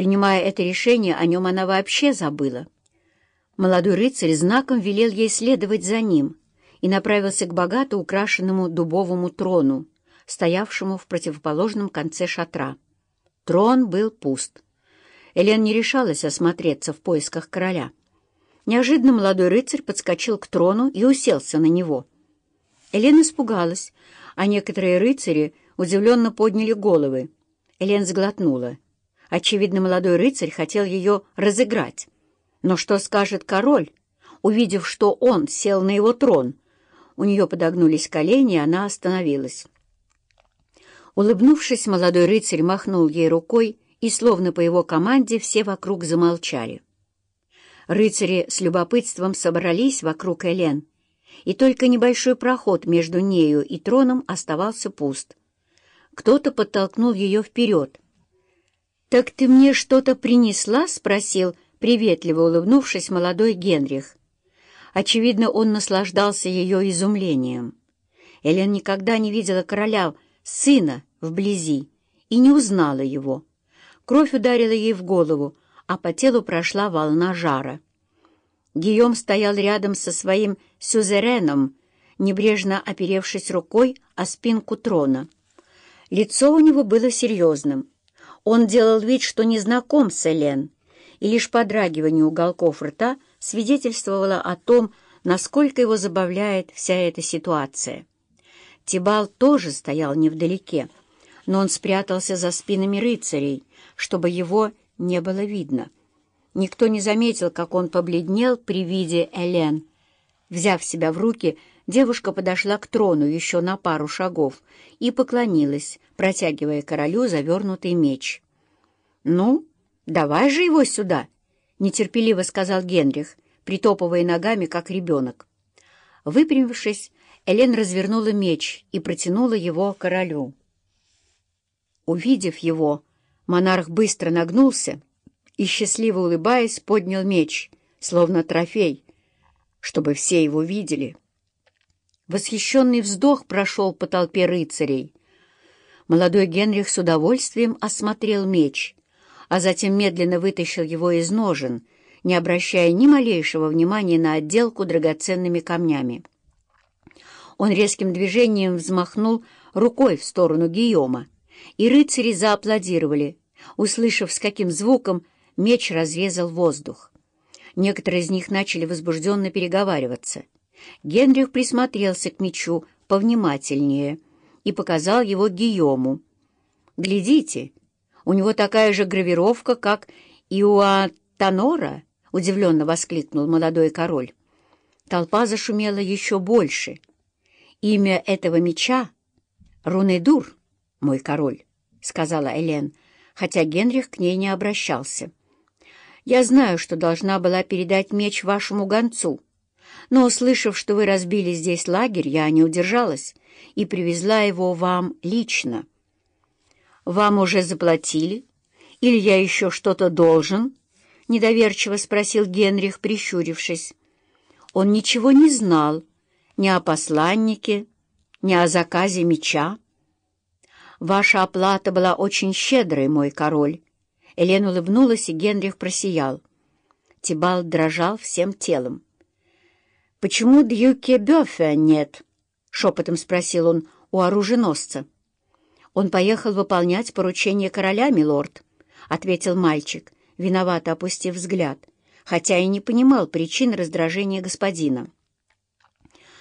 Принимая это решение, о нем она вообще забыла. Молодой рыцарь знаком велел ей следовать за ним и направился к богато украшенному дубовому трону, стоявшему в противоположном конце шатра. Трон был пуст. Элен не решалась осмотреться в поисках короля. Неожиданно молодой рыцарь подскочил к трону и уселся на него. Элен испугалась, а некоторые рыцари удивленно подняли головы. Элен сглотнула. Очевидно, молодой рыцарь хотел ее разыграть. Но что скажет король, увидев, что он сел на его трон? У нее подогнулись колени, и она остановилась. Улыбнувшись, молодой рыцарь махнул ей рукой, и, словно по его команде, все вокруг замолчали. Рыцари с любопытством собрались вокруг Элен, и только небольшой проход между нею и троном оставался пуст. Кто-то подтолкнул ее вперед. «Так ты мне что-то принесла?» — спросил, приветливо улыбнувшись, молодой Генрих. Очевидно, он наслаждался ее изумлением. Элен никогда не видела короля, сына, вблизи, и не узнала его. Кровь ударила ей в голову, а по телу прошла волна жара. Гийом стоял рядом со своим сюзереном, небрежно оперевшись рукой о спинку трона. Лицо у него было серьезным. Он делал вид, что не знаком с Элен, и лишь подрагивание уголков рта свидетельствовало о том, насколько его забавляет вся эта ситуация. Тибал тоже стоял невдалеке, но он спрятался за спинами рыцарей, чтобы его не было видно. Никто не заметил, как он побледнел при виде Элен. Взяв себя в руки, девушка подошла к трону еще на пару шагов и поклонилась, протягивая королю завернутый меч. «Ну, давай же его сюда!» — нетерпеливо сказал Генрих, притопывая ногами, как ребенок. Выпрямившись, Элен развернула меч и протянула его королю. Увидев его, монарх быстро нагнулся и, счастливо улыбаясь, поднял меч, словно трофей, чтобы все его видели. Восхищенный вздох прошел по толпе рыцарей. Молодой Генрих с удовольствием осмотрел меч, а затем медленно вытащил его из ножен, не обращая ни малейшего внимания на отделку драгоценными камнями. Он резким движением взмахнул рукой в сторону Гийома, и рыцари зааплодировали, услышав, с каким звуком меч разрезал воздух. Некоторые из них начали возбужденно переговариваться. Генрих присмотрелся к мечу повнимательнее и показал его Гийому. «Глядите, у него такая же гравировка, как и у Атанора!» — удивленно воскликнул молодой король. Толпа зашумела еще больше. «Имя этого меча — Рунедур, мой король», — сказала Элен, хотя Генрих к ней не обращался. Я знаю, что должна была передать меч вашему гонцу, но, услышав, что вы разбили здесь лагерь, я не удержалась и привезла его вам лично. Вам уже заплатили? Или я еще что-то должен? Недоверчиво спросил Генрих, прищурившись. Он ничего не знал ни о посланнике, ни о заказе меча. Ваша оплата была очень щедрой, мой король, Элен улыбнулась, и Генрих просиял. Тибал дрожал всем телом. «Почему Дьюке Бёффе нет?» — шепотом спросил он у оруженосца. «Он поехал выполнять поручение короля, милорд», — ответил мальчик, виновато опустив взгляд, хотя и не понимал причин раздражения господина.